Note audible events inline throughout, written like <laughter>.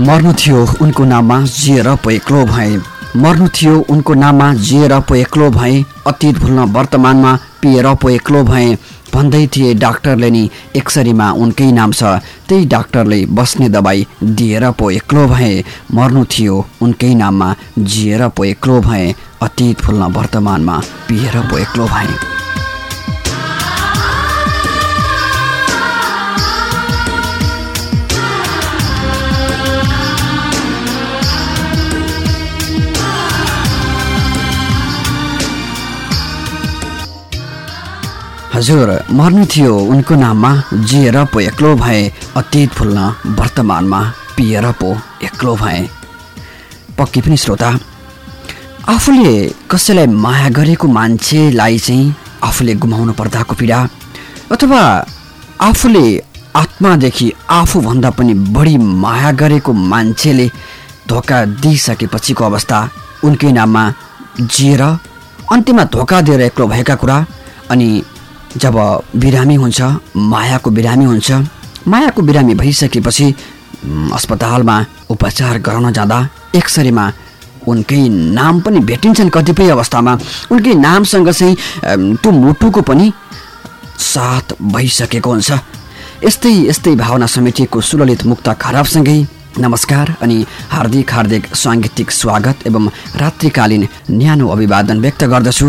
मर्नु थियो उनको नाममा जिएर पो एक्लो भए। मर्नु थियो उनको नाममा जिएर पो एक्लो भए अतीत भुल्न वर्तमानमा पिएर पो एक्लो भए। भन्दै थिए डाक्टरले नि एक्सरीमा उनकै नाम छ। त्यही डाक्टरले बस्ने दबाई दिएर पो एक्लो भए। मर्नु थियो उनकै नाममा जिएर पो एक्लो भए अतीत भुल्न वर्तमानमा पिएर पो एक्लो भए। हजुर मर्नु थियो उनको नाममा जिएर पो एक्लो भए अतीत फुल्न वर्तमानमा पिएर पो एक्लो भए। पक्की पनि श्रोता आफूले कसैलाई माया गरेको मान्छेलाई चाहिँ आफूले गुमाउनु पर्दाको पीडा अथवा आफूले आत्मादेखि आफूभन्दा पनि बढी माया गरेको मान्छेले धोका दिइसकेपछिको अवस्था उनकै नाममा जिएर अन्त्यमा धोका दिएर एक्लो भएका कुरा अनि जब बिरामी हुन्छ मायाको बिरामी हुन्छ मायाको बिरामी भइसकेपछि अस्पतालमा उपचार गराउन जाँदा एक्सरेमा उनकै नाम पनि भेटिन्छन् कतिपय अवस्थामा। उनकै नामसँग चाहिँ त्यो मुटुको पनि साथ भइसकेको हुन्छ। यस्तै यस्तै भावना समेटिएको सुललित मुक्त खराबसँगै नमस्कार अनि हार्दिक हार्दिक साङ्गीतिक स्वागत एवं रात्रिकालीन न्यानो अभिवादन व्यक्त गर्दछु।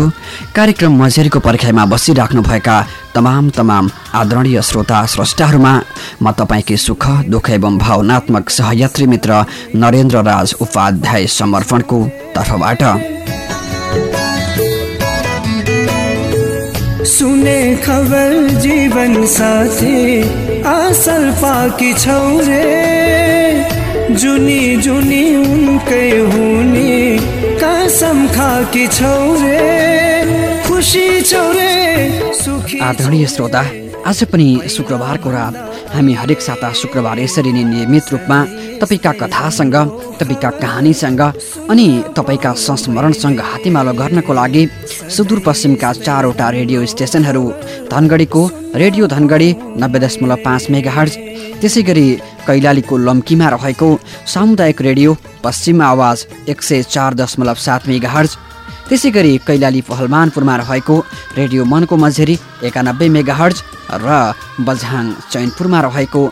कार्यक्रम मझेरीको पर्खाइमा बसिराख्नुभएका तमाम तमाम आदरणीय श्रोता स्रष्टाहरूमा म तपाईँकै सुख दुःख एवं भावनात्मक सहयात्री मित्र नरेन्द्र राज उपाध्याय समर्पणको तर्फबाट। सुने खबर जीवन साथी असल पाकी छौ जुनी जुनी उनकै हुने कसम खाकी छौ खुसी छौ सुखी आदरणीय श्रोता आज पनि शुक्रबारको रात हामी हरेक साता शुक्रबार यसरी नै नियमित रूपमा तपाईँका कथासँग तपाईँका कहानीसँग अनि तपाईँका संस्मरणसँग हातेमालो गर्नको लागि सुदूरपश्चिमका चारवटा रेडियो स्टेसनहरू धनगढीको रेडियो धनगढी नब्बे दशमलव पाँच मेगा हर्ज त्यसै गरी कैलालीको लम्कीमा रहेको सामुदायिक रेडियो पश्चिम आवाज एक सय चार दशमलव सात मेगा हर्ज त्यसै गरी कैलाली पहलमानपुरमा रहेको रेडियो मनको मझेरी एकानब्बे मेगा हर्ज र बझाङ चैनपुरमा रहेको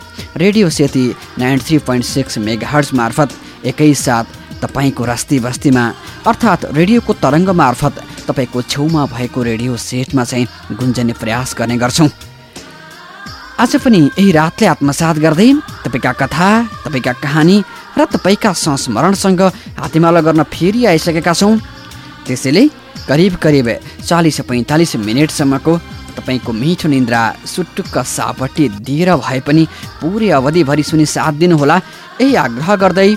radio Seti ninety three point six megahertz मार्फत एकैसाथ तपाईँको रस्ती बस्तीमा अर्थात् रेडियोको तरङ्ग मार्फत तपाईँको छेउमा भएको रेडियो सेटमा चाहिँ गुन्जने प्रयास गर्ने गर्छौँ। आज पनि यही रातले आत्मसात गर्दै तपाईँका कथा तपाईँका कहानी र तपाईँका संस्मरणसँग हातेमाला गर्न फेरि आइसकेका छौँ। त्यसैले करिब करिब चालिस पैँतालिस मिनटसम्मको तपाईँको मिठो निन्द्रा सुटुक्क सापट्टि दिएर भए पनि पुरै अवधिभरि सुनि साथ दिनुहोला। यही आग्रह गर्दै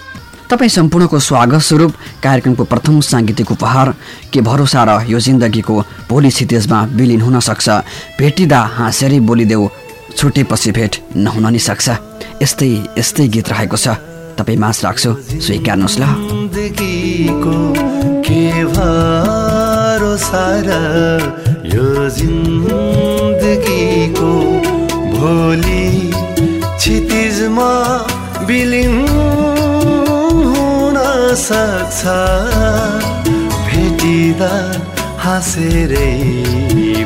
तपाईँ सम्पूर्णको स्वागत स्वरूप कार्यक्रमको प्रथम साङ्गीतिक उपहार के भरोसा र यो जिन्दगीको भोलि क्षितेजमा विलिन हुन सक्छ। भेटिँदा हाँसेरै बोलिदेऊ छुटेपछि भेट नहुन नि सक्छ। यस्तै यस्तै गीत रहेको छ। तपाईँ मास राख्छु स्वीकार्नुहोस् ल। यो जिन्दगीको भोलि क्षितिजमा बिलिङ हुन सक्छ। भेटिँदा हाँसेरै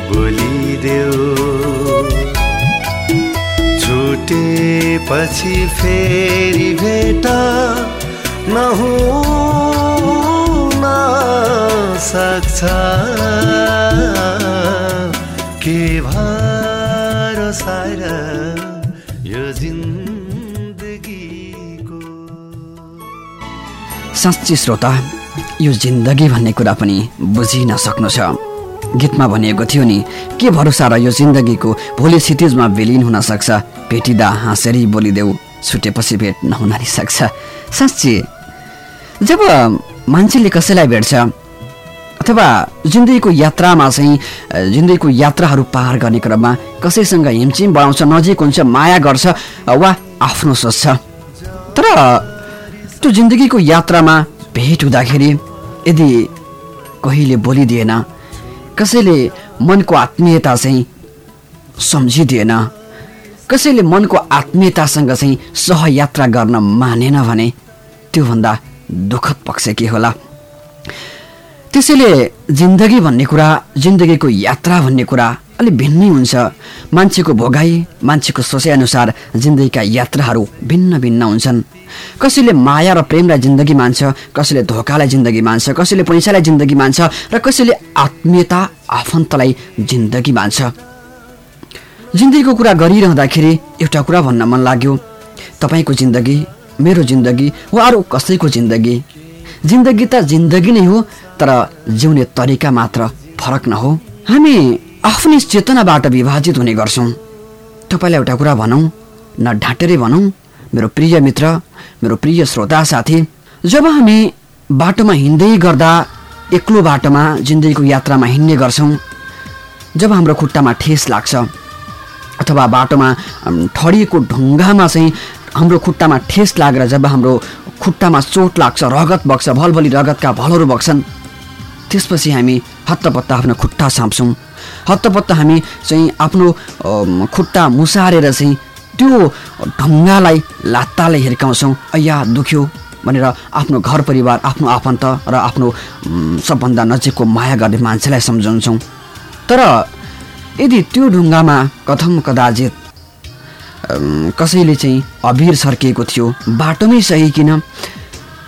बोलिदेऊ। छुटेपछि फेरि भेट नहुन सक्छ के भरोसा यो जिन्दगीको साँच्ची श्रोता यो जिन्दगी भन्ने कुरा पनि बुझिन सक्नु छ। गीतमा भनिएको थियो नि के भरोसा र यो जिन्दगीको भोलि क्षितिजमा विलिन हुन सक्छ? भेटिँदा हाँसेरी बोलिदेऊ छुटेपछि भेट नहुन सक्छ साँच्ची जब मान्छेले कसैलाई भेट्छ अथवा जिन्दगीको यात्रामा चाहिँ जिन्दगीको यात्राहरू पार गर्ने क्रममा कसैसँग हिमचिम बढाउँछ नजिक हुन्छ माया गर्छ वा आफ्नो सोच्छ। तर त्यो जिन्दगीको यात्रामा भेट हुँदाखेरि यदि कहिले बोलिदिएन कसैले मनको आत्मीयता चाहिँ सम्झिदिएन कसैले मनको आत्मीयतासँग चाहिँ सहयात्रा गर्न मानेन भने त्योभन्दा दुःखद पक्ष के होला। त्यसैले जिन्दगी भन्ने कुरा जिन्दगीको यात्रा भन्ने कुरा अलिक भिन्नै हुन्छ। मान्छेको भोगाई मान्छेको सोचाइअनुसार जिन्दगीका यात्राहरू भिन्न भिन्न हुन्छन्। कसैले माया र प्रेमलाई जिन्दगी मान्छ कसैले धोकालाई जिन्दगी मान्छ कसैले पैसालाई जिन्दगी मान्छ र कसैले आत्मीयता आफन्तलाई जिन्दगी मान्छ। जिन्दगीको कुरा गरिरहँदाखेरि एउटा कुरा भन्न मन लाग्यो। तपाईँको जिन्दगी मेरो जिन्दगी वा अरू कसैको जिन्दगी। जिन्दगी त जिन्दगी नै हो तर जिउने तरिका मात्र फरक नहो हामी आफ्नै चेतनाबाट विभाजित हुने गर्छौँ। तपाईँलाई एउटा कुरा भनौँ न ढाँटेरै भनौँ मेरो प्रिय मित्र मेरो प्रिय श्रोता साथी जब हामी बाटोमा हिँड्दै गर्दा एक्लो बाटोमा जिन्दगीको यात्रामा हिँड्ने गर्छौँ जब हाम्रो खुट्टामा ठेस लाग्छ अथवा बाटोमा ठडिएको ढुङ्गामा चाहिँ हाम्रो खुट्टामा ठेस लागेर जब हाम्रो खुट्टामा चोट लाग्छ रगत बग्छ भलभली रगतका भलहरू बग्छन् त्यसपछि हामी हत्तपत्त आफ्नो खुट्टा साँप्छौँ हत्तपत्त हामी चाहिँ आफ्नो खुट्टा मुसारेर चाहिँ त्यो ढुङ्गालाई लात्ताले हिर्काउँछौँ। अया दुख्यो भनेर आफ्नो घर परिवार आफ्नो आफन्त र आफ्नो सबभन्दा नजिकको माया गर्ने मान्छेलाई सम्झाउँछौँ। तर यदि त्यो ढुङ्गामा कथम कदाचित कसैले चाहिँ अबिर सर्किएको थियो बाटोमै सही किन?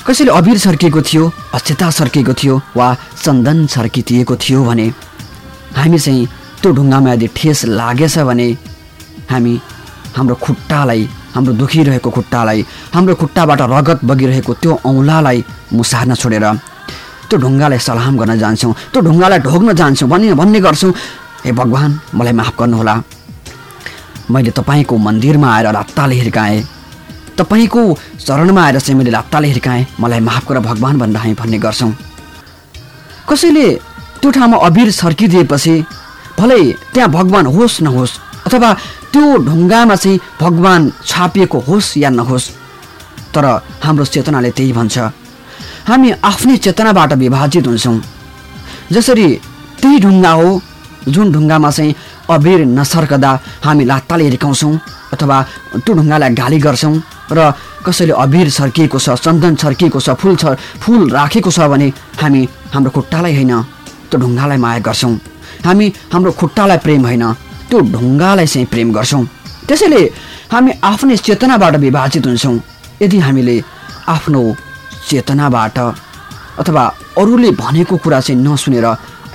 कसैले अबिर सर्किएको थियो अक्षता सर्किएको थियो वा चन्दन सर्किदिएको थियो भने? हामी चाहिँ त्यो ढुङ्गामा यदि ठेस लागेछ भने हामी हाम्रो खुट्टालाई हाम्रो दुखिरहेको खुट्टालाई हाम्रो खुट्टाबाट रगत बगिरहेको त्यो औँलालाई मुसार्न छोडेर त्यो ढुङ्गालाई सलाम गर्न जान्छौँ त्यो ढुङ्गालाई ढोग्न जान्छौँ भन्ने भन्ने गर्छौँ। हे भगवान् मलाई माफ गर्नुहोला। मैले तपाईँको मन्दिरमा आएर रात्ताले हिर्काएँ। तपाईँको चरणमा आएर चाहिँ मैले रात्ताले हिर्काएँ। मलाई माफ गर भगवान् भनेर हामी भन्ने गर्छौँ। कसैले त्यो ठाउँमा अबिर सर्किदिएपछि भलै त्यहाँ भगवान् होस् नहोस् अथवा त्यो ढुङ्गामा चाहिँ भगवान् छापिएको होस् या नहोस् तर हाम्रो चेतनाले त्यही भन्छ। हामी आफ्नै चेतनाबाट विभाजित हुन्छौँ। जसरी त्यही ढुङ्गा हो जुन ढुङ्गामा चाहिँ अबिर नसर्कदा हामी लात्ताले हिर्काउँछौँ अथवा त्यो ढुङ्गालाई गाली गर्छौँ र कसैले अबिर छर्किएको छ चन्दन छर्किएको छ फुल छ फुल राखेको छ भने हामी हाम्रो खुट्टालाई होइन त्यो ढुङ्गालाई माया गर्छौँ। हामी हाम्रो खुट्टालाई प्रेम होइन त्यो ढुङ्गालाई चाहिँ प्रेम गर्छौँ। त्यसैले हामी आफ्नै चेतनाबाट विभाजित हुन्छौँ। यदि हामीले आफ्नो चेतनाबाट अथवा अरूले भनेको कुरा चाहिँ नसुनेर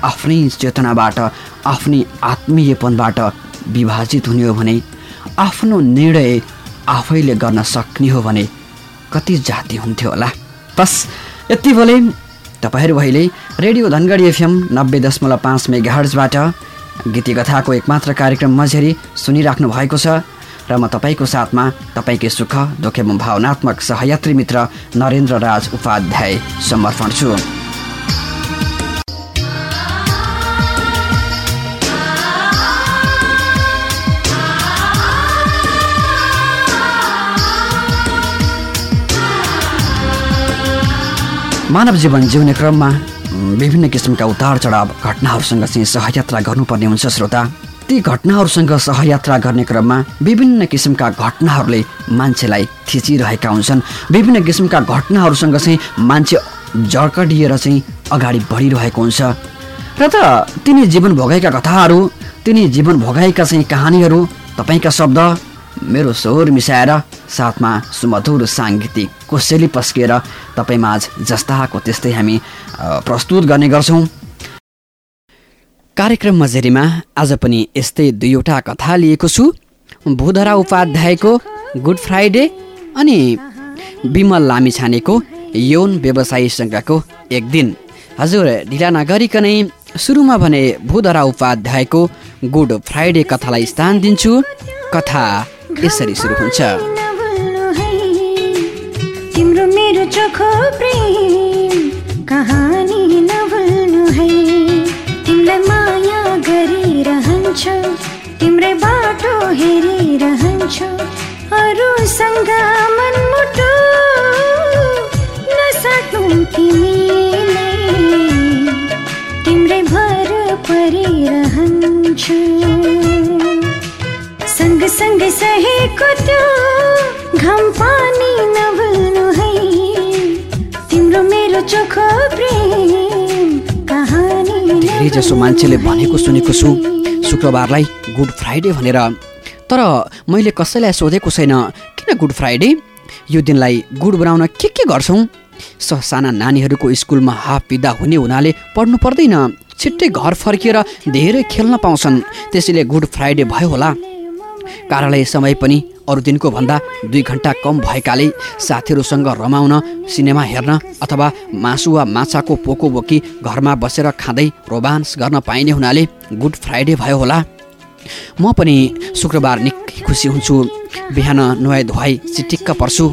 आफ्नै चेतनाबाट आफ्नै आत्मीयपनबाट विभाजित हुने हो भने आफ्नो निर्णय आफैले गर्न सक्ने हो भने कति जाति हुन्थ्यो होला। बस यति बोले। तपाईँहरू अहिले रेडियो धनगढी एफएम नब्बे दशमलव पाँच मेगाहर्जबाट गीती कथाको एकमात्र कार्यक्रम मझेरी सुनिराख्नु भएको छ र म तपाईँको साथमा तपाईँकै सुख दुःख एवं भावनात्मक सहयात्री मित्र नरेन्द्र राज उपाध्याय समर्पण छु। मानव जीवन जिउने क्रममा विभिन्न किसिमका उतार चढाव घटनाहरूसँग चाहिँ सहयात्रा गर्नुपर्ने हुन्छ श्रोता। ती घटनाहरूसँग सहयात्रा गर्ने क्रममा विभिन्न किसिमका घटनाहरूले मान्छेलाई थिचिरहेका हुन्छन्। विभिन्न किसिमका घटनाहरूसँग चाहिँ मान्छे जर्कडिएर चाहिँ अगाडि बढिरहेको हुन्छ। र त तिनी जीवन भोगाएका कथाहरू तिनी जीवन भोगाएका चाहिँ कहानीहरू तपाईँका शब्द मेरो स्वर मिसाएर साथमा सुमधुर साङ्गीतिक कोसेली पस्किएर तपाईँमाझ जस्ताको त्यस्तै हामी प्रस्तुत गर्ने गर्छौँ। कार्यक्रम मजेरीमा आज पनि यस्तै दुईवटा कथा लिएको छु। भूधरा उपाध्यायको गुड फ्राइडे अनि विमल लामिछानेको यौन व्यवसायीसँगको एक दिन। हजुर ढिला नगरिकनै सुरुमा भने भूधरा उपाध्यायको गुड फ्राइडे कथालाई स्थान दिन्छु। कथा यसरी सुरु हुन्छ। चोखो प्रेम कहानी नभुल्नु है। तिमीलाई माया गरिरहन्छ तिम्रै बाटो हेरिरहन्छ अरूसँग मनमुटो नसाट्नु तिमीले तिम्रै भर परिरहन्छु सँगसँगै सहेको त्यो घाम धेरै जसो मान्छेले भनेको सुनेको छु शुक्रबारलाई गुड फ्राइडे भनेर। तर मैले कसैलाई सोधेको छैन किन गुड फ्राइडे? यो दिनलाई गुड बनाउन के के गर्छौँ? ससाना नानीहरूको स्कुलमा हाफ बिदा हुने हुनाले पढ्नु पर्दैन। छिट्टै घर फर्किएर धेरै खेल्न पाउँछन्। त्यसैले गुड फ्राइडे भयो होला। कार्यालय समय पनि अरू दिनको भन्दा दुई घन्टा कम भएकाले साथीहरूसँग रमाउन सिनेमा हेर्न अथवा मासु वा माछाको पोको बोकी घरमा बसेर खाँदै रोमान्स गर्न पाइने हुनाले गुड फ्राइडे भयो होला। म पनि शुक्रबार निकै खुसी हुन्छु। बिहान नुहाइ धुवाई चिटिक्क पर्छु।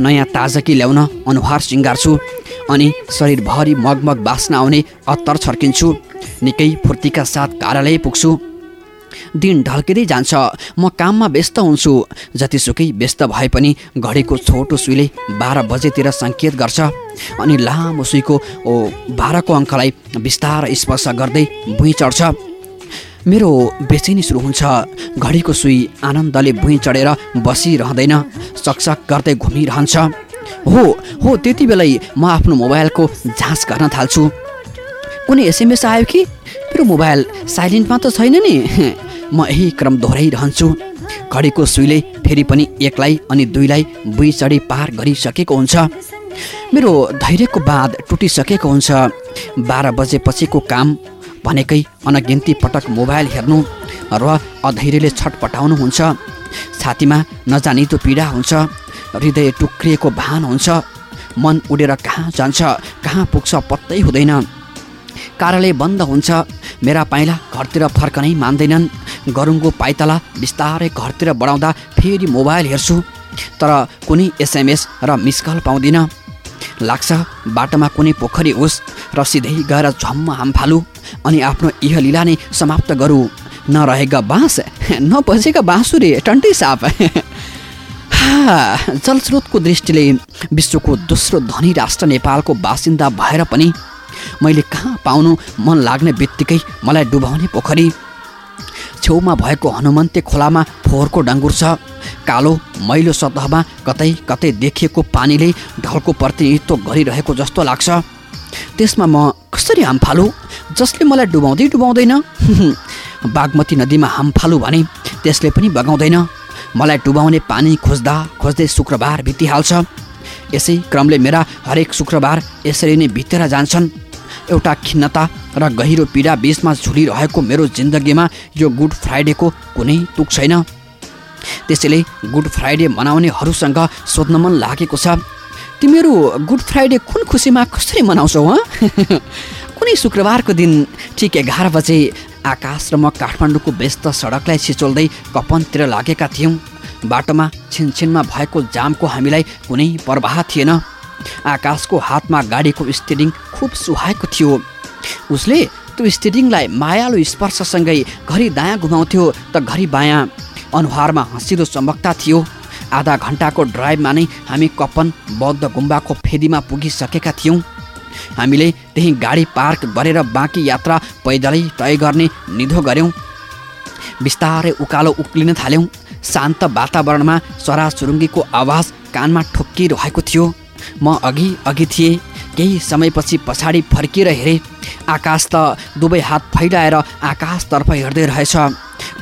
नयाँ ताजगी ल्याउन अनुहार सिँगार्छु अनि शरीरभरि मगमग बास्न आउने अत्तर छर्किन्छु। निकै फुर्तीका साथ कार्यालय पुग्छु। दिन ढल्किँदै जान्छ। म काममा व्यस्त हुन्छु। जतिसुकै व्यस्त भए पनि घडीको छोटो सुईले बाह्र बजेतिर सङ्केत गर्छ। अनि लामो सुईको ओ बाह्रको अङ्कलाई बिस्तार स्पर्श गर्दै भुइँ चढ्छ। मेरो बेचैनी सुरु हुन्छ। घडीको सुई आनन्दले भुइँ चढेर बसिरहँदैन। सकसक गर्दै घुमिरहन्छ। हो हो त्यति बेलै म आफ्नो मोबाइलको जाँच गर्न थाल्छु। कुनै एसएमएस आयो कि? मेरो मोबाइल साइलेन्टमा त छैन नि। म यही क्रम दोहोऱ्याइरहन्छु। घडीको सुईले फेरि पनि एकलाई अनि दुईलाई बुई चढी पार गरिसकेको हुन्छ। मेरो धैर्यको बाँध टुटिसकेको हुन्छ। बाह्र बजेपछिको काम भनेकै अनगिन्ती पटक मोबाइल हेर्नु र अधैर्यले छटपटाउनु हुन्छ। छातीमा नजानिदो पीडा हुन्छ। हृदय टुक्रिएको भान हुन्छ। मन उडेर कहाँ जान्छ कहाँ पुग्छ पत्तै हुँदैन। कार्यालय बन्द हुन्छ। मेरा पाइला घरतिर फर्कनै मान्दैनन्। गरुङको पाइतला बिस्तारै घरतिर बढाउँदा फेरि मोबाइल हेर्छु। तर कुनै एसएमएस र मिस कल पाउँदिनँ। लाग्छ बाटोमा कुनै पोखरी होस् र सिधै गएर झम्म हाम फालु अनि आफ्नो इहलीला नै समाप्त गरौँ। नरहेका बाँस नबजेका बाँसुरे टन्टै साप। जलस्रोतको दृष्टिले विश्वको दोस्रो धनी राष्ट्र नेपालको बासिन्दा भएर पनि मैले कहाँ पाउनु? मन लाग्ने बित्तिकै मलाई डुबाउने पोखरी। छेउमा भएको हनुमन्ते खोलामा फोहोरको डङ्गुर छ। कालो मैलो सतहमा कतै कतै देखिएको पानीले ढलको प्रतिनिधित्व गरिरहेको जस्तो लाग्छ। त्यसमा म कसरी हाम फालु? जसले मलाई डुबाउँदै डुबाउँदैन। <laughs> बागमती नदीमा हाम फालु भने त्यसले पनि बगाउँदैन। मलाई डुबाउने पानी खोज्दा खोज्दै शुक्रबार बितिहाल्छ। यसै क्रमले मेरा हरेक शुक्रबार यसरी नै बितेर जान्छन्। एउटा खिन्नता र गहिरो पीडा बिचमा झुलिरहेको मेरो जिन्दगीमा यो गुड फ्राइडेको कुनै तुक छैन। त्यसैले गुड फ्राइडे मनाउनेहरूसँग सोध्न मन लागेको छ तिमीहरू गुड फ्राइडे कुन खुसीमा कसरी मनाउँछौ हँ? <laughs> कुनै शुक्रबारको दिन ठिक एघार बजे आकाश र म काठमाडौँको व्यस्त सडकलाई छिचोल्दै कपनतिर लागेका थियौँ। बाटोमा छिनछिनमा भएको जामको हामीलाई कुनै प्रवाह थिएन। आकाशको हातमा गाडीको स्टिरिङ खुब सुहाएको थियो। उसले त्यो स्टिरिङलाई मायालु स्पर्शसँगै घरि दायाँ घुमाउँथ्यो त घरि बायाँ। अनुहारमा हँसिलो चमकता थियो। आधा घन्टाको ड्राइभमा नै हामी कपन बौद्ध गुम्बाको फेदीमा पुगिसकेका थियौँ। हामीले त्यही गाडी पार्क गरेर बाँकी यात्रा पैदलै तय गर्ने निधो गऱ्यौँ। बिस्तारै उकालो उक्लिन थाल्यौँ। शान्त वातावरणमा चराचुरुङ्गीको आवाज कानमा ठोक्किरहेको थियो। म अघि अघि थिएँ। केही समयपछि पछाडि फर्किएर हेरेँ। आकाश त दुवै हात फैलाएर आकाशतर्फ हेर्दै रहेछ।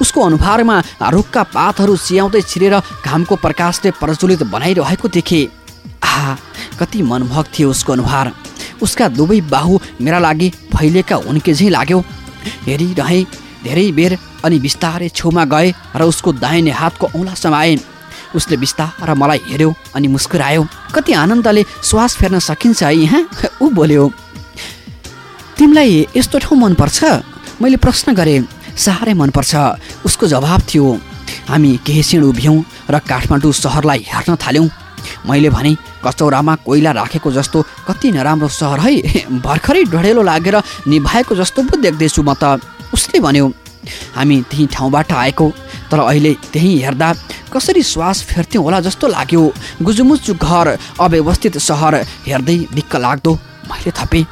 उसको अनुहारमा रुखका पातहरू सियाउँदै छिरेर घामको प्रकाशले प्रज्वलित बनाइरहेको देखेँ। आहा कति मनमोहक थियो उसको अनुहार। उसका दुवै बाहु मेरा लागि फैलिएका हुन्के झैँ लाग्यो? हेरिरहेँ धेरै बेर अनि बिस्तारै छेउमा गए र उसको दाहिने हातको औँला समाए उसले बिस्तार मलाई हेऱ्यो अनि मुस्कुरायो। कति आनन्दले श्वास फेर्न सकिन्छ है यहाँ ऊ बोल्यो तिमीलाई यस्तो ठाउँ मनपर्छ? मैले प्रश्न गरेँ साह्रै मनपर्छ। उसको जवाब थियो हामी केही क्षण उभियौँ र काठमाडौँ सहरलाई हेर्न थाल्यौँ। मैले भने कचौरामा कोइला राखेको जस्तो कति नराम्रो सहर है? भर्खरै डढेलो लागेर निभाएको जस्तो पो देख्दैछु म त। उसले भन्यो हामी त्यही ठाउँबाट आएको तर अहिले त्यहीँ हेर्दा कसरी श्वास फेर्थ्यौँ होला जस्तो लाग्यो। गुजुमुचु घर अव्यवस्थित सहर हेर्दै दिक्क लाग्दो मैले थपेँ।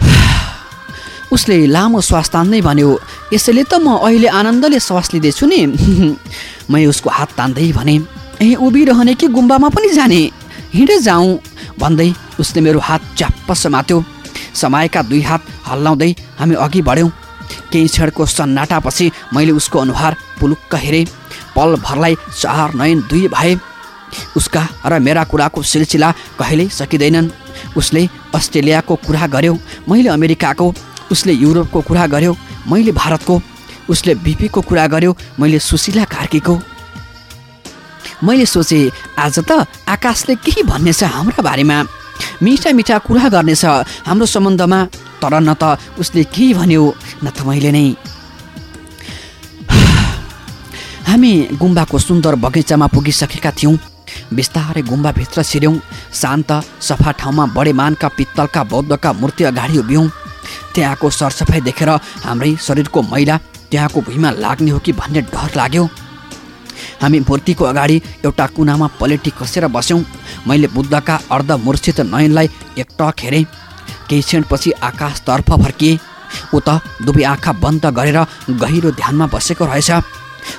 <sighs> उसले लामो श्वास तान्दै भन्यो यसैले त म अहिले आनन्दले श्वास लिँदैछु नि। <laughs> मैले उसको हात तान्दै भने ए उभिरहने कि गुम्बामा पनि जाने? हिँडेर जाउँ भन्दै उसले मेरो हात च्याप्प समात्यो समाएका दुई हात हल्लाउँदै हामी अघि बढ्यौँ। केही क्षणको सन्नाटापछि मैले उसको अनुहार पुलुक्क हेरेँ। पलभरलाई चार नयन दुई भए। उसका र मेरा कुराको सिलसिला कहिल्यै सकिँदैनन्। उसले अस्ट्रेलियाको कुरा गर्यो मैले अमेरिकाको उसले युरोपको कुरा गर्यो मैले भारतको उसले बिपीको कुरा गर्यो मैले सुशीला कार्कीको। मैले सोचेँ आज त आकाशले केही भन्नेछ हाम्रा बारेमा। मिठा मिठा कुरा गर्नेछ हाम्रो सम्बन्धमा तर न त उसले केही भन्यो न त मैले नै। हामी गुम्बाको सुन्दर बगैँचामा पुगिसकेका थियौँ। बिस्तारै गुम्बाभित्र छिर्यौँ। शान्त सफा ठाउँमा बडे मानका पित्तलका बौद्धका मूर्ति अगाडि उभियौँ। त्यहाँको सरसफाइ देखेर हाम्रै शरीरको मैला त्यहाँको भुइँमा लाग्ने हो कि भन्ने डर लाग्यो। हामी मूर्तिको अगाडि एउटा कुनामा पलेटी कसेर बस्यौँ। मैले बुद्धका अर्धमूर्छित नयनलाई एकटक हेरेँ। केही क्षणपछि आकाशतर्फ फर्किएँ। ऊ त दुवै आँखा बन्द गरेर गहिरो ध्यानमा बसेको रहेछ।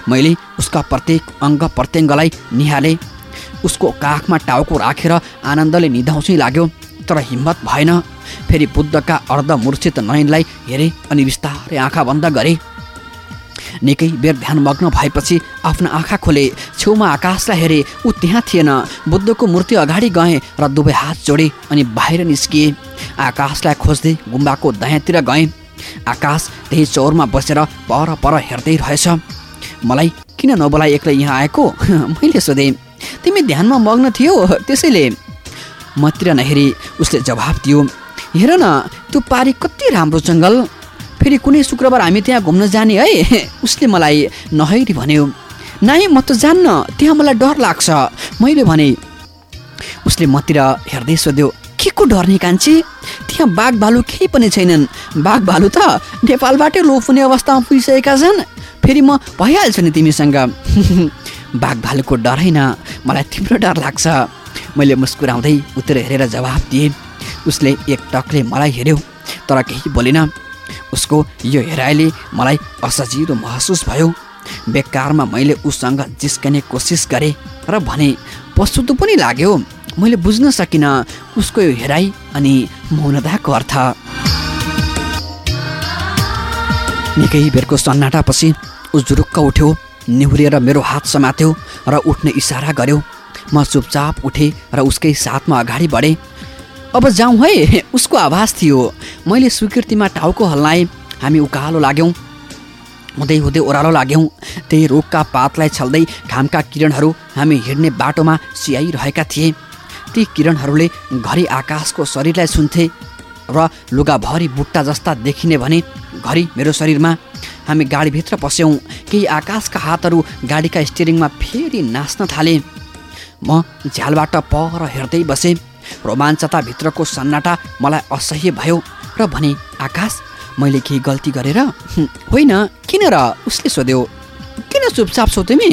मैले उसका प्रत्येक अङ्ग प्रत्यङ्गलाई निहालेँ। उसको काखमा टाउको राखेर आनन्दले निधाउँछै लाग्यो तर हिम्मत भएन। फेरि बुद्धका अर्धमूर्छित नयनलाई हेरेँ अनि बिस्तारै आँखा बन्द गरेँ। निकै बेर ध्यानमग्न भएपछि आफ्ना आँखा खोले छेउमा आकाशलाई हेरे ऊ त्यहाँ थिएन। बुद्धको मूर्ति अगाडि गएँ र दुवै हात जोडेँ अनि बाहिर निस्किएँ। आकाशलाई खोज्दै गुम्बाको दायाँतिर गएँ। आकाश त्यही चौरमा बसेर पर पर हेर्दै रहेछ। मलाई किन नबोलाई एक्लै यहाँ आएको? <laughs> मैले सोधेँ। तिमी ध्यानमा मग्न थियो त्यसैले। मतिर नहेरी उसले जवाब दियो हेर न त्यो पारी कति राम्रो जङ्गल। फेरि कुनै शुक्रबार हामी त्यहाँ घुम्न जाने है? <laughs> उसले मलाई नहेरी भन्यो नाइ म त जान्न। त्यहाँ मलाई डर लाग्छ। मैले भने उसले मतिर हेर्दै सोध्यो के को डर्ने कान्छे? त्यहाँ बाघ भालु केही पनि छैनन्। बाघ भालु त नेपालबाटै लोप हुने अवस्थामा पुगिसकेका छन्। फेरि म भइहाल्छु नि तिमीसँग। <laughs> बाघ भालुको डर होइन। मलाई तिम्रो डर लाग्छ। मैले मुस्कुराउँदै उतिर हेरेर जवाब दिएँ। उसले एक टकले मलाई हेऱ्यो। तर केही बोलेन। उसको यो हेराइले मलाई असजिलो महसुस भयो। बेकारमा मैले उसँग जिस्कने कोसिस गरेँ र भने पशुतो पनि लाग्यो। मैले बुझ्न सकिनँ। उसको यो हेराइ अनि मौनताको अर्थ। निकै बेरको सन्नाटापछि ऊ जुरुक्क उठ्यो निहुरिएर मेरो हात समात्यो र उठ्ने इसारा गर्यो। म चुपचाप उठेँ र उसकै साथमा अगाडि बढेँ। अब जाउँ है उसको आवाज थियो। मैले स्वीकृतिमा टाउको हल्लाएँ। हामी उकालो लाग्यौँ। हुँदै हुँदै ओह्रालो लाग्यौँ। त्यही रुखका पातलाई छल्दै घामका किरणहरू हामी हिँड्ने बाटोमा सियाइरहेका थिए। ती किरणहरूले घरि आकाशको शरीरलाई छुन्थे र लुगाभरि बुट्टा जस्ता देखिने भने घरि मेरो शरीरमा। हामी गाडीभित्र पस्यौँ। केही आकाशका हातहरू गाडीका स्टियरिङमा फेरि नाच्न थाले। म झ्यालबाट पर हेर्दै बसेँ। रोमाञ्चताभित्रको सन्नाटा मलाई असह्य भयो र भने आकाश मैले केही गल्ती गरेर <laughs> होइन किन र? उसले सोध्यो। किन चुपचाप छौ तिमी?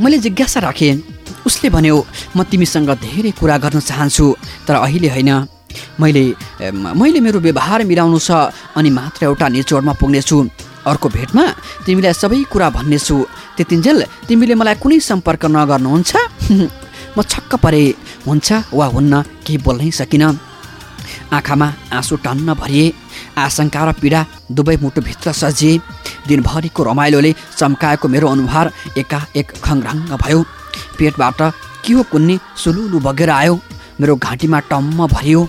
मैले जिज्ञासा राखेँ। उसले भन्यो म तिमीसँग धेरै कुरा गर्न चाहन्छु तर अहिले होइन। मैले मैले मेरो व्यवहार मिलाउनु छ अनि मात्र एउटा निचोडमा पुग्नेछु। अर्को भेटमा तिमीलाई सबै कुरा भन्नेछु। त्यतिन्जेल तिमीले मलाई कुनै सम्पर्क नगर्नुहुन्छ? <laughs> म छक्क परे। हुन्छ वा हुन्न केही बोल्नै सकिनँ। आँखामा आँसु टन्न भरिए। आशंका र पीडा दुवै मुटुभित्र सजिए। दिनभरिको रमाइलोले चम्काएको मेरो अनुहार एकाएक खङराङ्ग भयो। पेटबाट के हो कुन्नी सुलुलु बगेर आयो। मेरो घाँटीमा टम्म भरियो।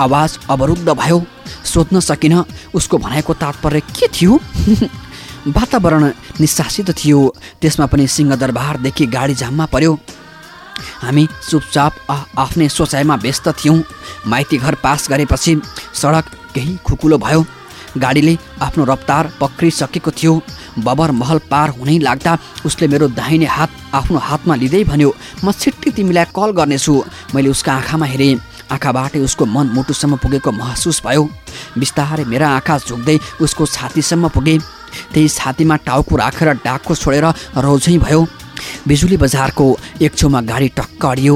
आवाज अवरुद्ध भयो। सोध्न सकिनँ उसको भनाइको तात्पर्य के थियो? <laughs> वातावरण निशासित थियो। त्यसमा पनि सिंहदरबारदेखि गाडी जाममा पर्यो। हामी चुपचाप आफ्नै सोचाइमा व्यस्त थियौँ। माइती घर पास गरेपछि सडक केही खुकुलो भयो। गाडीले आफ्नो रफ्तार पक्रिसकेको थियो। बबर महल पार हुनै लाग्दा उसले मेरो दाहिने हात आफ्नो हातमा लिँदै भन्यो म छिट्टै तिमीलाई कल गर्नेछु। मैले उसको आँखामा हेरेँ। आँखाबाटै उसको मन मुटुसम्म पुगेको महसुस भयो। बिस्तारै मेरा आँखा झुक्दै उसको छातीसम्म पुगे। त्यही छातीमा टाउको राखेर डाकको छोडेर रौझै भयो। बिजुली बजारको एक छेउमा गाडी टक्क अडियो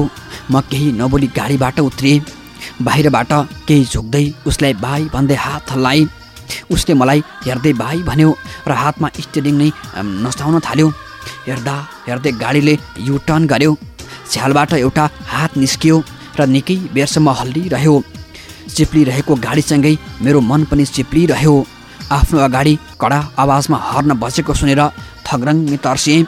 म केही नबोली गाडीबाट उत्रिएँ। बाहिरबाट केही झुक्दै उसलाई बाई भन्दै हात हल्लाएँ। उसले मलाई हेर्दै भाइ भन्यो र हातमा स्टेरिङ नै नचाउन थाल्यो। हेर्दा हेर्दै गाडीले युटर्न गर्यो। झ्यालबाट एउटा हात निस्कियो। र निकै बेरसम्म हल्लिरह्यो। चिप्लिरहेको गाडीसँगै मेरो मन पनि चिप्लिरह्यो। आफ्नो अगाडि कडा आवाजमा हर्न बजेको सुनेर थग्रङ्ग तर्सिएँ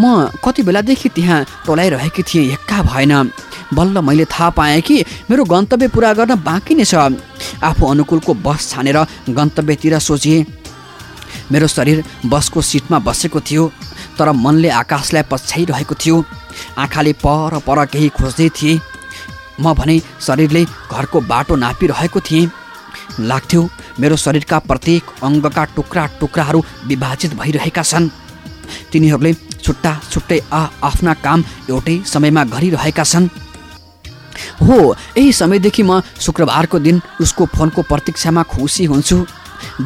म कति बेलादेखि त्यहाँ टोलाइरहेकी थिएँ एक्का भएन। बल्ल मैले थाहा पाएँ कि मेरो गन्तव्य पुरा गर्न बाँकी नै छ। आफू अनुकूलको बस छानेर गन्तव्यतिर सोचिएँ। मेरो शरीर बसको सिटमा बसेको थियो तर मनले आकाशलाई पछ्याइरहेको थियो। आँखाले पर पर केही खोज्दै थिएँ। म भने शरीरले घरको बाटो नापिरहेको थिएँ। लाग्थ्यो मेरो शरीरका प्रत्येक अङ्गका टुक्रा टुक्राहरू विभाजित भइरहेका छन्। तिनीहरूले छुट्टा छुट्टै आ आफ्ना काम एउटै समयमा गरिरहेका छन्। हो यही समयदेखि म शुक्रबारको दिन उसको फोनको प्रतीक्षामा खुसी हुन्छु।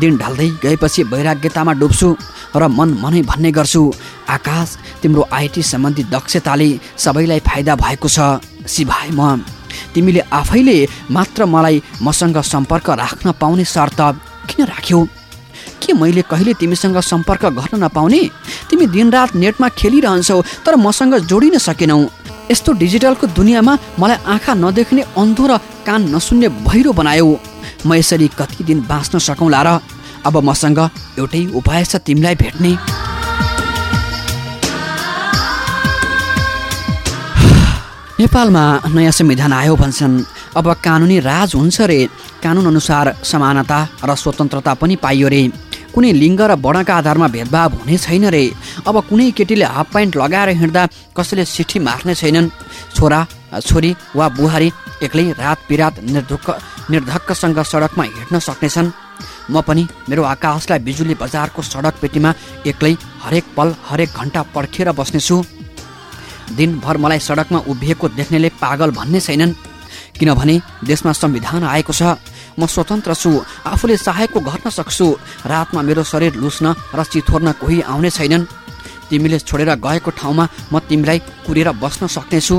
दिन ढल्दै गएपछि वैराग्यतामा डुब्छु र मन मनै भन्ने गर्छु आकाश तिम्रो आइटी सम्बन्धी दक्षताले सबैलाई फाइदा भएको छ। सिभाइ म। तिमीले आफैले मात्र मलाई मसँग सम्पर्क राख्न पाउने शर्त किन राख्यौ? के मैले कहिले तिमीसँग सम्पर्क गर्न नपाउने? तिमी दिनरात नेटमा खेलिरहन्छौ तर मसँग जोडिन सकेनौ। यस्तो डिजिटलको दुनियाँमा मलाई आँखा नदेख्ने अन्धो र कान नसुन्ने भैरो बनायौ। म यसरी कति दिन बाँच्न सकौँला र अब मसँग एउटै उपाय छ तिमीलाई भेट्ने। नेपालमा नयाँ संविधान आयो भन्छन्। अब कानुनी राज हुन्छ रे। कानुन अनुसार समानता र स्वतन्त्रता पनि पाइयो रे। कुनै लिङ्ग र वर्णका आधारमा भेदभाव हुने छैन रे। अब कुनै केटीले हाफ प्यान्ट लगाएर हिँड्दा कसैले सिठी मार्ने छैनन्। छोरा छोरी वा बुहारी एक्लै रात बिरात निर्धुक्क निर्धक्कसँग सडकमा हिँड्न सक्नेछन्। म पनि मेरो आकाशलाई बिजुली बजारको सडक पेटीमा एक्लै हरेक पल हरेक घन्टा पर्खेर बस्नेछु। दिनभर मलाई सडकमा उभिएको देख्नेले पागल भन्ने छैनन्। किनभने देशमा संविधान आएको छ म स्वतन्त्र छु आफूले चाहेको गर्न सक्छु रातमा मेरो शरीर लुस्न र चिथोर्न कोही आउने छैनन्। तिमीले छोडेर गएको ठाउँमा म तिमीलाई कुरेर बस्न सक्नेछु।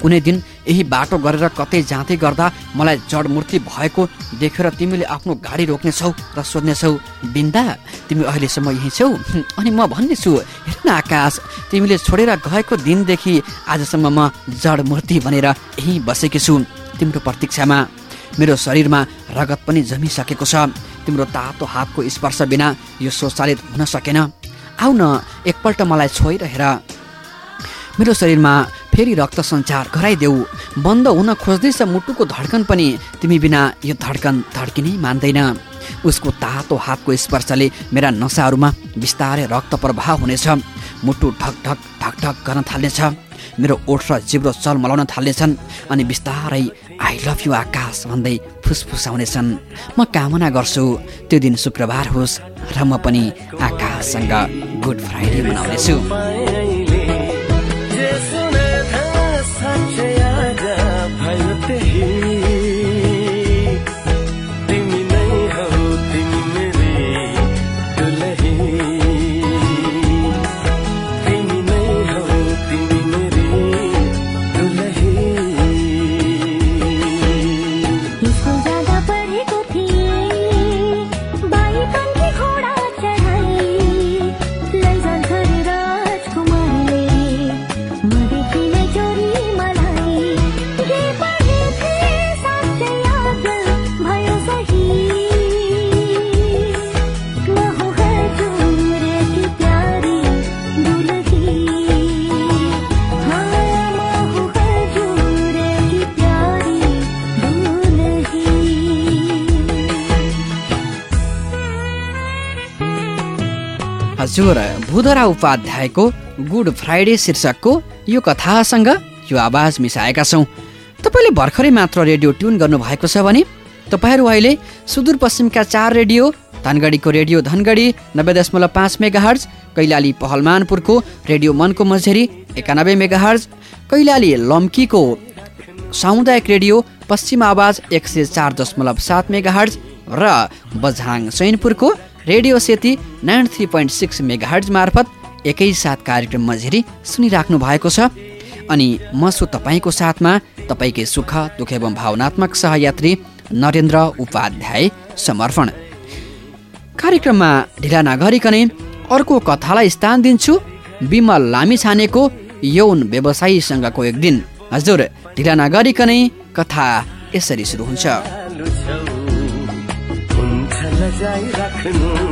कुनै दिन यही बाटो गरेर कतै जाँदै गर्दा मलाई जडमूर्ति भएको देखेर तिमीले आफ्नो गाडी रोक्नेछौ र सोध्नेछौ बिन्दा तिमी अहिलेसम्म यहीँ छौ? <laughs> अनि म भन्नेछु हेर न आकाश तिमीले छोडेर गएको दिनदेखि आजसम्म म जडमूर्ति भनेर यहीँ बसेकी छु तिम्रो प्रतीक्षामा। मेरो शरीरमा रगत पनि जमिसकेको छ। तिम्रो तातो हातको स्पर्श बिना यो स्वचालित हुन सकेन। आउ न एकपल्ट मलाई छोइरहेर मेरो शरीरमा फेरि रक्त सञ्चार गराइदेऊ। बन्द हुन खोज्दैछ मुटुको धड्कन पनि। तिमी बिना यो धड्कन धड्किनै मान्दैन। उसको तातो हातको स्पर्शले मेरा नसाहरूमा बिस्तारै रक्त प्रवाह हुनेछ। मुटु ढक ढक ढक ढक गर्न थाल्नेछ। मेरो ओठ र जिब्रो चल मलाउन थाल्नेछन् अनि बिस्तारै आई लभ यु आकाश भन्दै फुसफुसाउनेछन्। म कामना गर्छु त्यो दिन शुक्रबार होस् र म पनि आकाशसँग गुड फ्राइडे मनाउनेछु। भयो त्यही हजुर भूधरा उपाध्यायको गुड फ्राइडे शीर्षकको यो कथासँग यो आवाज मिसाएका छौँ। तपाईँले भर्खरै मात्र रेडियो ट्युन गर्नुभएको छ भने तपाईँहरू अहिले सुदूरपश्चिमका चार रेडियो धनगढीको रेडियो धनगढी नब्बे दशमलव पाँच मेगा हर्ज कैलाली पहलमानपुरको रेडियो मनको मझेरी एकानब्बे मेगा हर्ज कैलाली लम्कीको सामुदायिक रेडियो पश्चिम आवाज एक सय चार दशमलव सात मेगा हर्ज र Bajhang सैनपुरको radio Seti nine three point six megahertz मार्फत एकैसाथ कार्यक्रम मझेरी सुनिराख्नु भएको छ। अनि म छु तपाईँको साथमा तपाईँकै सुख दुःख एवं भावनात्मक सहयात्री नरेन्द्र उपाध्याय समर्पण। कार्यक्रममा ढिला नगरिकनै अर्को कथालाई स्थान दिन्छु। विमल लामिछानेको यौन व्यवसायीसँगको एक दिन। हजुर ढिला नगरिकनै कथा यसरी सुरु हुन्छ। हुन्छ लजाइ राख्नु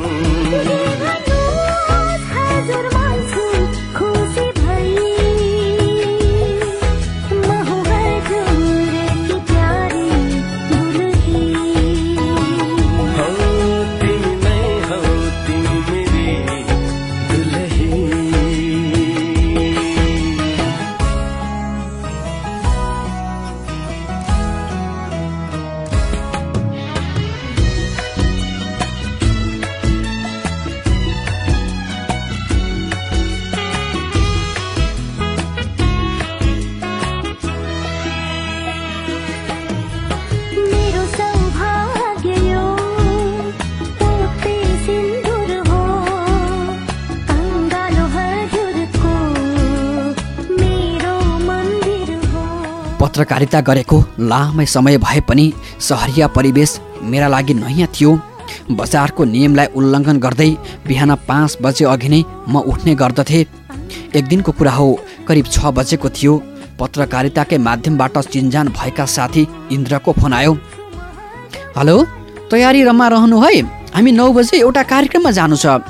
पत्रकारिता गरेको लामै समय भए पनि सहरिया परिवेश मेरा लागि नयाँ थियो। बजारको नियमलाई उल्लङ्घन गर्दै बिहान पाँच बजे अघि नै म उठ्ने गर्दथे। एक दिनको कुरा हो करिब छ बजेको थियो। पत्रकारिताकै माध्यमबाट चिन्जान भएका साथी इन्द्रको फोन आयो। हेलो तयारी रमा रहनु है? हामी नौ बजे एउटा कार्यक्रममा जानु छ।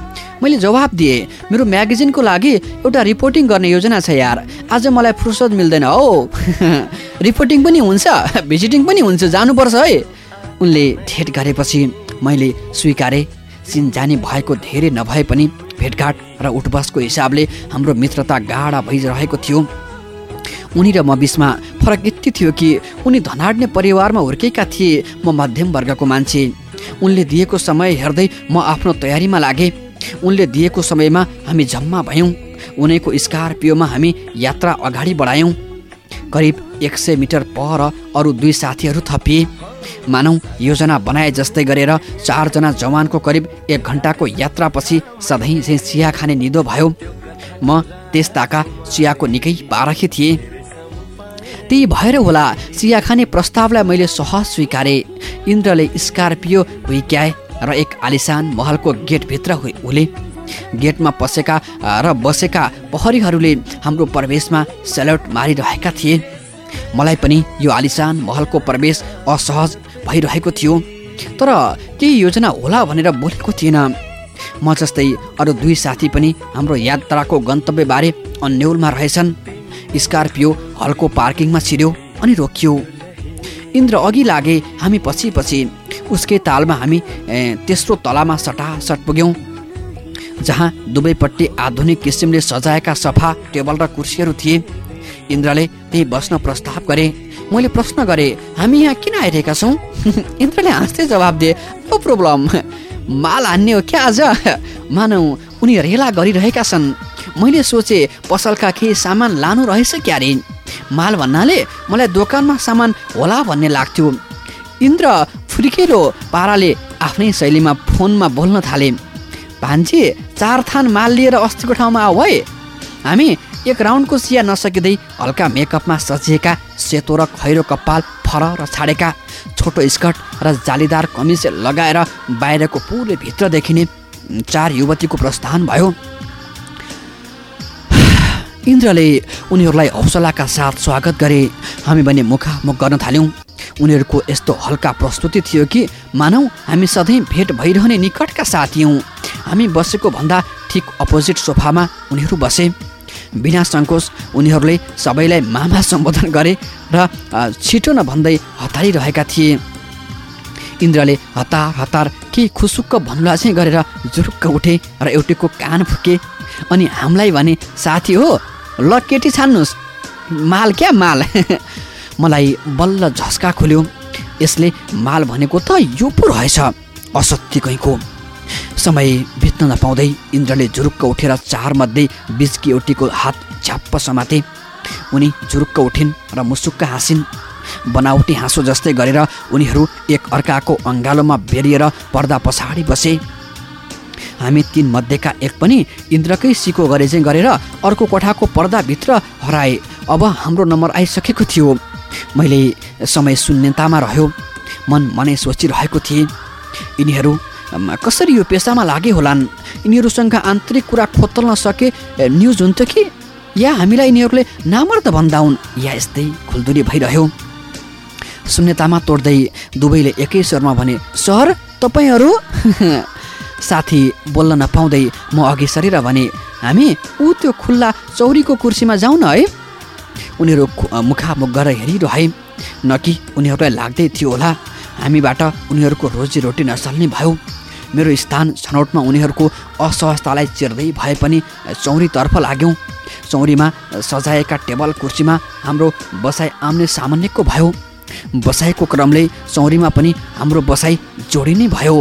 मैले जवाब दिएँ मेरो म्यागजिनको लागि एउटा रिपोर्टिङ गर्ने योजना छ यार। आज मलाई फुर्सद मिल्दैन हो। <laughs> रिपोर्टिङ पनि हुन्छ भिजिटिङ पनि हुन्छ जानुपर्छ है। उनले ठेट गरेपछि मैले स्वीकारेँ। चिनजानी भएको धेरै नभए पनि भेटघाट र उठबसको हिसाबले हाम्रो मित्रता गाढा भइरहेको थियो। उनी र म बिचमा फरक यति थियो कि उनी धनाड्ने परिवारमा हुर्केका थिए म मध्यम वर्गको मान्छे। उनले दिएको समय हेर्दै म आफ्नो तयारीमा लागेँ। उनले दिएको समयमा हामी जम्मा भयौँ। उनैको स्कार्पियोमा हामी यात्रा अगाडि बढायौँ। करिब एक सय मिटर पर अरू दुई साथीहरू थपिए। मानौ योजना बनाए जस्तै गरेर चारजना जवानको करिब एक घन्टाको यात्रापछि सधैँ चाहिँ चिया खाने निदो भयो। म त्यस ताका चियाको निकै पारखी थिएँ। त्यही भएर होला चिया खाने प्रस्तावलाई मैले सहज स्वीकारेँ। इन्द्रले स्कार्पियो हुइक्याए र एक आलिसान महलको गेटभित्र उले गेटमा पसेका र बसेका प्रहरीहरूले हाम्रो प्रवेशमा सेलट मारिरहेका थिए। मलाई पनि यो आलिसान महलको प्रवेश असहज भइरहेको थियो। तर केही योजना होला भनेर बोलेको थिएन। म जस्तै अरू दुई साथी पनि हाम्रो यात्राको गन्तव्यबारे अन्यलमा रहेछन्। स्कार्पियो हलको पार्किङमा छिर्यो अनि रोकियो। इन्द्र अघि लागे हामी पछि पछि उसकै तालमा हामी तेस्रो तलामा सटासट पुग्यौँ जहाँ दुवैपट्टि आधुनिक किसिमले सजाएका सफा टेबल र कुर्सीहरू थिए। इन्द्रले त्यही बस्न प्रस्ताव गरे मैले प्रश्न गरेँ हामी यहाँ किन आइरहेका छौँ? <laughs> इन्द्रले हाँस्दै जवाब दिए नो प्रब्लम माल हान्ने हो क्या आज? मानौ उनी रेला गरिरहेका छन्। मैले सोचे पसलका केही सामान लानु रहेछ क्या रे? माल भन्नाले मलाई दोकानमा सामान होला भन्ने लाग्थ्यो। इन्द्र फुर्केलो पाराले आफ्नै शैलीमा फोनमा बोल्न थाले। भान्जी चार थान माल लिएर अस्तिको ठाउँमा आऊ है। हामी एक राउन्डको चिया नसकिँदै हल्का मेकअपमा सजिएका सेतो र खैरो कपाल फर र छाडेका छोटो स्कर्ट र जालीदार कमिज लगाएर बाहिरको पुरै भित्र देखिने चार युवतीको प्रस्थान भयो। इन्द्रले उनीहरूलाई हौसलाका साथ स्वागत गरे। हामी भने मुखामुख गर्न थाल्यौँ। उनीहरूको यस्तो हल्का प्रस्तुति थियो कि मानौ हामी सधैँ भेट भइरहने निकटका साथी हौँ। हामी बसेको भन्दा ठिक अपोजिट सोफामा उनीहरू बसे। बिना सङ्कोच उनीहरूले सबैलाई मामा सम्बोधन गरे र छिटो नभन्दै हतारिरहेका थिए। इन्द्रले हतार हतार के खुसुक्क भन्नुला चाहिँ गरेर जुरुक्क उठे र एउटीको कान फुके। अनि हामीलाई भने साथी हो ल केटी छान्नुहोस् माल क्या माल? <laughs> मलाई बल्ल झस्का खुल्यो। यसले माल भनेको त यो पो रहेछ असत्य कहीँको। समय बित्न नपाउँदै इन्द्रले जुरुक्क उठेर चारमध्ये बिचकी एउटीको हात झ्याप्प समाते। उनी जुरुक्क उठिन् र मुसुक्क हाँसिन्। बनावटी हाँसो जस्तै गरेर उनीहरू एक अर्काको अङ्गालोमा बेरिएर पर्दा पछाडि बसे। हामी तिन मध्येका एक पनि इन्द्रकै सिको गरे चाहिँ गरेर अर्को कोठाको पर्दाभित्र हराए। अब हाम्रो नम्बर आइसकेको थियो। मैले समय शून्यतामा रह्यो। मन मनै सोचिरहेको थिएँ। यिनीहरू कसरी यो पेसामा लागे होलान्? यिनीहरूसँग आन्तरिक कुरा खोतल्न सके न्युज हुन्थ्यो कि? या हामीलाई यिनीहरूले नामर्द भन्दा हुन् या यस्तै खुल्दुरी भइरह्यो। शून्यतामा तोड्दै दुवैले एकै स्वरमा भने सर तपाईँहरू? <laughs> साथी बोल्न नपाउँदै म अघि सरेर भने हामी ऊ त्यो खुल्ला चौरीको कुर्सीमा जाउँ न है? उनीहरू मुखामुख गरेर हेरिरहे न कि उनीहरूलाई लाग्दै थियो होला। हामीबाट उनीहरूको रोजीरोटी नसल्ने भयो। मेरो स्थान छनौटमा उनीहरूको असहजतालाई चिर्दै भए पनि चौरीतर्फ लाग्यौँ। चौरीमा सजाएका टेबल कुर्सीमा हाम्रो बसाइ आम्ने सामान्यको भयो। बसाइको क्रमले चौरीमा पनि हाम्रो बसाइ जोडिनै भयो।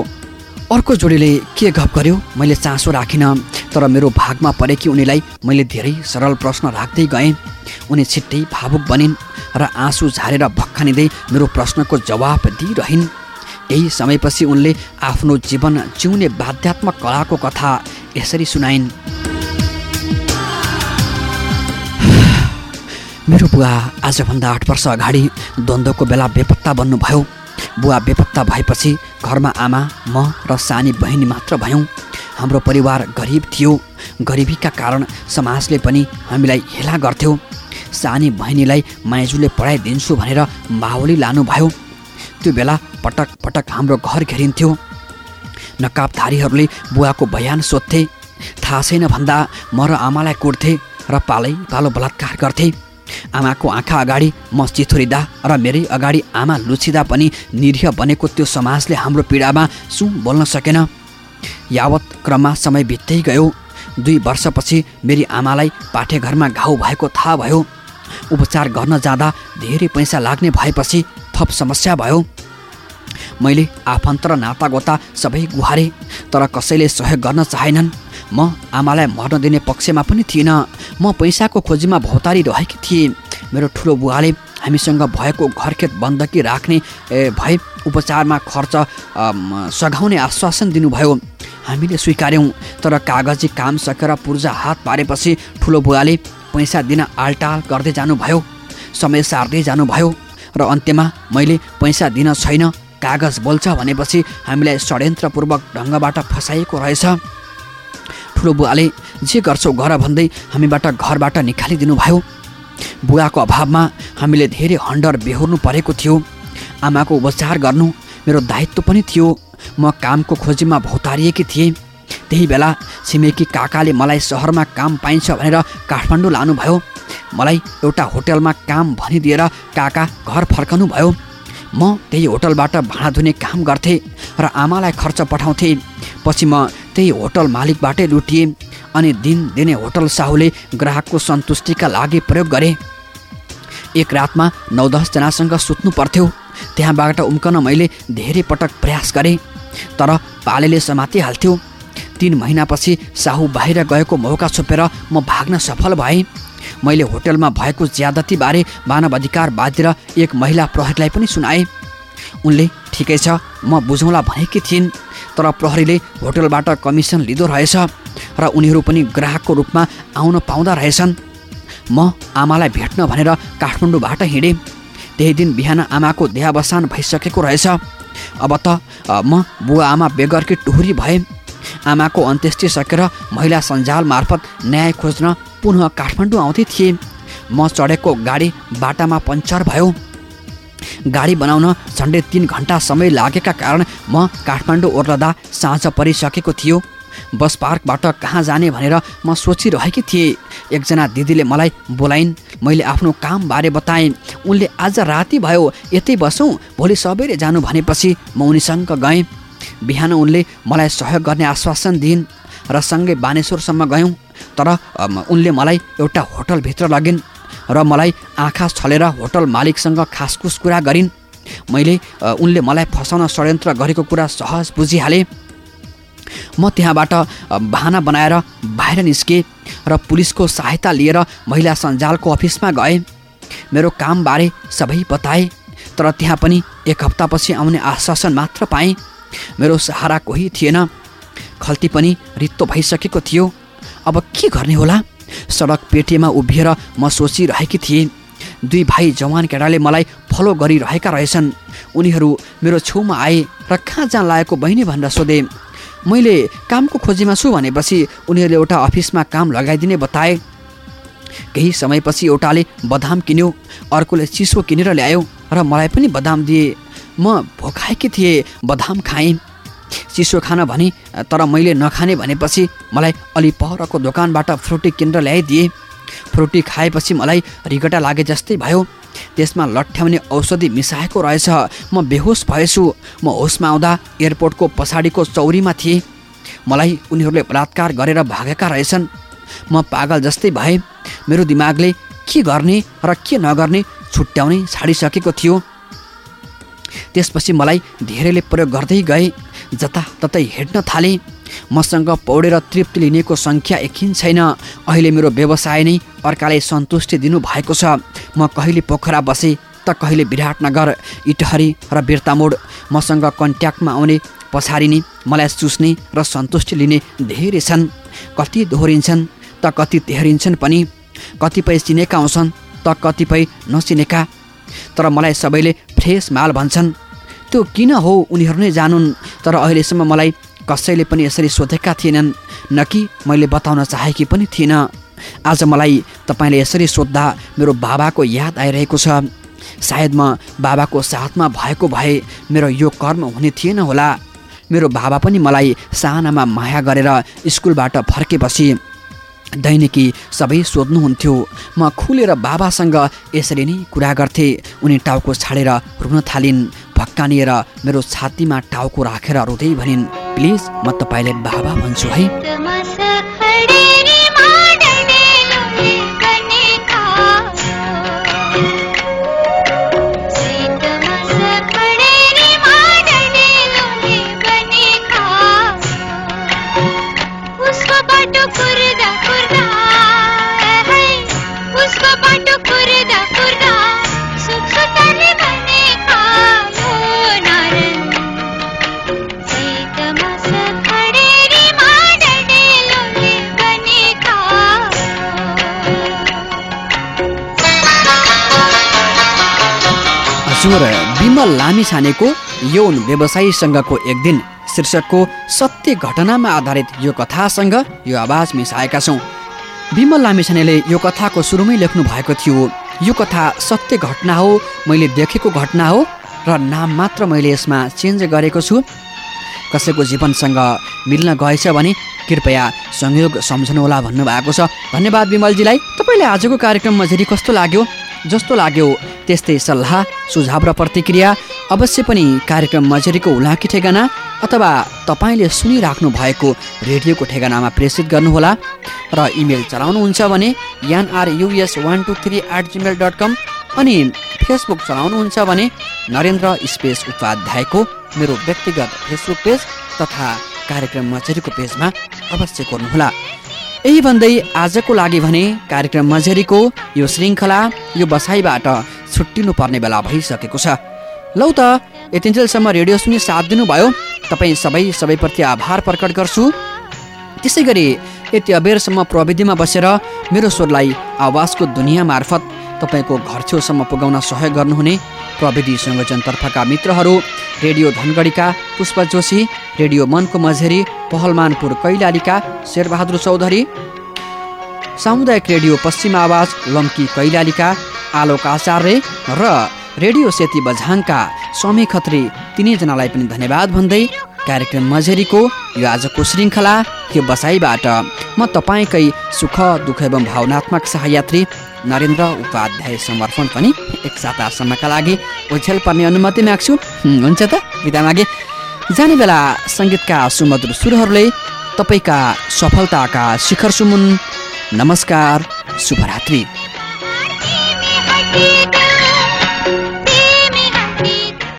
अर्को जोडीले के गफ गर्यो? मैले चासो राखिनँ तर मेरो भागमा परेकी उनीलाई मैले धेरै सरल प्रश्न राख्दै गएँ। उनी छिट्टै भावुक बनिन् र आँसु झारेर भक्खानिँदै मेरो प्रश्नको जवाब दिइरहन्। यही समयपछि उनले आफ्नो जीवन जिउने बाध्यात्मक कलाको कथा यसरी सुनाइन्। <sighs> मेरो बुवा आजभन्दा आठ वर्ष अगाडि द्वन्द्वको बेला बेपत्ता बन्नुभयो। बुवा बेपत्ता भएपछि घरमा आमा म र सानी बहिनी मात्र भयौँ। हाम्रो परिवार गरिब थियो। गरिबीका कारण समाजले पनि हामीलाई हेला गर्थ्यो। सानी बहिनीलाई माइजूले पढाइदिन्छु भनेर मावली लानुभयो। त्यो बेला पटक पटक हाम्रो घर घेरिन्थ्यो। नकाबधारीहरूले बुवाको बयान सोध्थे। थाहा छैन भन्दा म र आमालाई कुट्थे र पालै पालो बलात्कार गर्थे। आमाको आँखा अगाडि म चिथुरिँदा र मेरै अगाडि आमा लुछिँदा पनि निरीह बनेको त्यो समाजले हाम्रो पीडामा सु बोल्न सकेन। यावत क्रममा समय बित्दै गयो। दुई वर्षपछि मेरी आमालाई पाठेघरमा घाउ भएको थाहा भयो। उपचार गर्न जाँदा धेरै पैसा लाग्ने भएपछि थप समस्या भयो। मैले आफन्त र नातागोता सबै गुहारे तर कसैले सहयोग गर्न चाहेनन्। म आमालाई मर्न दिने पक्षमा पनि थिइनँ। म पैसाको खोजीमा भौतारी रहेकी थिएँ। मेरो ठुलो बुवाले हामीसँग भएको घरखेत बन्दकी राख्ने भए उपचारमा खर्च सघाउने आश्वासन दिनुभयो। हामीले स्वीकार्यौँ तर कागजी काम सकेर पूर्जा हात पारेपछि ठुलो बुवाले पैसा दिन आलटाल गर्दै जानुभयो समय सार्दै जानुभयो र अन्त्यमा मैले पैसा दिन छैन कागज बोल्छ भनेपछि हामीलाई षड्यन्त्रपूर्वक ढङ्गबाट फसाइएको रहेछ। ठुलो बुवाले जे गर्छौ गर भन्दै हामीबाट घरबाट निकालिदिनु भयो। बुवाको अभावमा हामीले धेरै हन्डर बेहोर्नु परेको थियो। आमाको उपचार गर्नु मेरो दायित्व पनि थियो। म कामको खोजीमा भौतारिएकी थिएँ। त्यही बेला छिमेकी काकाले मलाई सहरमा काम पाइन्छ भनेर काठमाडौँ लानुभयो। मलाई एउटा होटलमा काम भनिदिएर काका घर फर्कनु भयो। म त्यही होटलबाट भाँडा धुने काम गर्थेँ र आमालाई खर्च पठाउँथेँ। पछि म त्यही होटल मालिकबाटै लुटिएँ अनि दिन दिने होटल साहुले ग्राहकको सन्तुष्टिका लागि प्रयोग गरे। एक रातमा नौ दसजनासँग सुत्नु पर्थ्यो। त्यहाँबाट उम्कन मैले धेरै पटक प्रयास गरेँ तर पालेले समातिहाल्थ्यो। तिन महिनापछि साहु बाहिर गएको मौका छोपेर म भाग्न सफल भएँ। मैले होटलमा भएको ज्यादतीबारे मानव अधिकार बाँधेर एक महिला प्रहरीलाई पनि सुनाएँ। उनले ठिकै छ म बुझौँला भनेकी थिइन्। तर प्रहरीले होटलबाट कमिसन लिँदो रहेछ र उनीहरू पनि ग्राहकको रूपमा आउन पाउँदा रहेछन्। म आमालाई भेट्न भनेर काठमाडौँबाट हिँडेँ। त्यही दिन बिहान आमाको देहावसान भइसकेको रहेछ। अब त म बुवा आमा बेगरकी टुहुरी भए। आमाको अन्त्येष्टि सकेर महिला सञ्जाल मार्फत न्याय खोज्न पुनः काठमाडौँ आउँदै थिएँ। म चढेको गाडी बाटामा पङ्चर भयो। गाडी बनाउन झन्डै तिन घन्टा समय लागेका कारण म काठमाडौँ ओर्लदा साँझ परिसकेको थियो। बस पार्कबाट कहाँ जाने भनेर म सोचिरहेकी थिएँ। एकजना दिदीले मलाई बोलाइन् मैले आफ्नो कामबारे बताएँ। उनले आज राति भयो यतै बसौँ भोलि सबैले जानु भनेपछि म उनीसँग गएँ। बिहान उनले मलाई सहयोग गर्ने आश्वासन दिइन् र सँगै बानेश्वरसम्म गयौँ। तर उनले मलाई एउटा होटलभित्र लगिन्। र मलाई आँखा छलेर होटल मालिकसँग खासखुस कुरा गरिन्। मैले उनले मलाई फसाउन षड्यन्त्र गरेको कुरा सहज बुझिहालेँ। म त्यहाँबाट बहाना बनाएर बाहिर निस्केँ र पुलिसको सहायता लिएर महिला सञ्जालको अफिसमा गएँ। मेरो कामबारे सबै बताएँ तर त्यहाँ पनि एक हप्तापछि आउने आश्वासन मात्र पाएँ। मेरो सहारा कोही थिएन। खल्ती पनि रित्तो भइसकेको थियो। अब के गर्ने होला? सडक पेटीमा उभिएर म सोचिरहेकी थिएँ। दुई भाइ जवान केटाले मलाई फलो गरिरहेका रहेछन्। उनीहरू मेरो छेउमा आए र कहाँ जान लागेको बहिनी भनेर सोधे। मैले कामको खोजीमा छु भनेपछि उनीहरूले एउटा अफिसमा काम लगाइदिने बताए। केही समयपछि एउटाले बदाम किन्यो अर्कोले चिसो किनेर ल्यायो र मलाई पनि बदाम दिए। म भोकाएकी थिएँ बदाम खाएँ। चिसो खान भने तर मैले नखाने भनेपछि मलाई अलि परको दोकानबाट फ्रुटी किनेर ल्याइदिए। फ्रुटी खाएपछि मलाई रिगटा लागे जस्तै भयो। त्यसमा लट्ठ्याउने औषधि मिसाएको रहेछ। म बेहोस भएछु। म होसमा आउँदा एयरपोर्टको पछाडिको चौरीमा थिएँ। मलाई उनीहरूले बलात्कार गरेर भागेका रहेछन्। म पागल जस्तै भएँ। मेरो दिमागले के गर्ने र के नगर्ने छुट्याउनै छाडिसकेको थियो। त्यसपछि मलाई धेरैले प्रयोग गर्दै गए। जताततै हेर्न थाले। मसँग पौडेर तृप्ति लिनेको सङ्ख्या एकिन छैन। अहिले मेरो व्यवसाय नै अर्कालाई सन्तुष्टि दिनुभएको छ। म कहिले पोखरा बसेँ त कहिले विराटनगर इटहरी र बिर्तामोड। मसँग कन्ट्याक्टमा आउने पछारिने मलाई चुस्ने र सन्तुष्टि लिने धेरै छन्। कति दोहोरिन्छन् त कति तेहरिन्छन् पनि। कतिपय चिनेका आउँछन् त कतिपय नचिनेका। तर मलाई सबैले फ्रेस माल भन्छन्। त्यो किन हो उनीहरू नै जानुन्? तर अहिलेसम्म मलाई कसैले पनि यसरी सोधेका थिएनन् न कि मैले बताउन चाहेकी पनि थिइनँ। आज मलाई तपाईँले यसरी सोद्धा मेरो बाबाको याद आइरहेको छ। सायद म बाबाको साथमा भएको भए मेरो यो कर्म हुने थिएन होला। मेरो बाबा पनि मलाई सानामा माया गरेर स्कुलबाट फर्केपछि दैनिकी सबै सोध्नुहुन्थ्यो। म खुलेर बाबासँग यसरी नै कुरा गर्थेँ। उनी टाउको छाडेर रुन थालिन्। भक्कानिएर मेरो छातीमा टाउको राखेर रुँदै भनिन् प्लिज म तपाईँलाई बाबा भन्छु है। लामिछानेको यौन व्यवसायीसँगको एक दिन शीर्षकको सत्य घटनामा आधारित यो कथासँग यो आवाज मिसाएका छौँ। विमल लामिछानेले यो कथाको सुरुमै लेख्नु भएको थियो यो कथा सत्य घटना हो मैले देखेको घटना हो र नाम मात्र मैले यसमा चेन्ज गरेको छु। कसैको जीवनसँग मिल्न गएछ भने कृपया संयोग सम्झनुहोला भन्नुभएको छ। धन्यवाद विमलजीलाई। तपाईँले आजको कार्यक्रम मझेरी कस्तो लाग्यो? जस्तो लाग्यो त्यस्तै सल्लाह सुझाव र प्रतिक्रिया अवश्य पनि कार्यक्रम मझेरीको हुलाकी ठेगाना अथवा तपाईँले सुनिराख्नु भएको रेडियोको ठेगानामा प्रेषित गर्नुहोला र इमेल चलाउनुहुन्छ भने N R U S one two three at Gmail dot com अनि फेसबुक चलाउनुहुन्छ भने नरेन्द्र स्पेस उपाध्यायको मेरो व्यक्तिगत फेसबुक पेज तथा कार्यक्रम मझेरीको पेजमा अवश्य गर्नुहोला यही भन्दै आजको लागि भने कार्यक्रम मझेरीको यो श्रृङ्खला यो बसाइबाट छुट्टिनु पर्ने बेला भइसकेको छ। लौ त यतिन्जेलसम्म रेडियो सुनि साथ दिनुभयो। तपाईँ सबै सबैप्रति आभार प्रकट गर्छु। त्यसै गरी यति अबेरसम्म प्रविधिमा बसेर मेरो स्वरलाई आवाजको दुनियाँ मार्फत तपाईँको घर छेउसम्म पुगाउन सहयोग गर्नुहुने प्रविधि संयोजनतर्फका मित्रहरू रेडियो धनगढीका पुष्प जोशी रेडियो मनको मझेरी पहलमानपुर कैलालीका शेरबहादुर चौधरी सामुदायिक रेडियो पश्चिम आवाज लम्की कैलालीका आलोक आचार्य र रेडियो सेती बझाङका स्वामी खत्री तिनैजनालाई पनि धन्यवाद भन्दै कार्यक्रम मझेरीको यो आजको श्रृङ्खला यो बसाइबाट म तपाईँकै सुख दुःख एवं भावनात्मक सहयात्री नरेन्द्र उपाध्याय समर्पण पनि एक सातासम्मका लागि ओछ्याल पर्ने अनुमति माग्छु। हुन्छ त बिदा मागे। जाने बेला सङ्गीतका सुमधुर सुरहरूले तपाईँका सफलताका शिखर सुमुन। नमस्कार शुभरात्रि।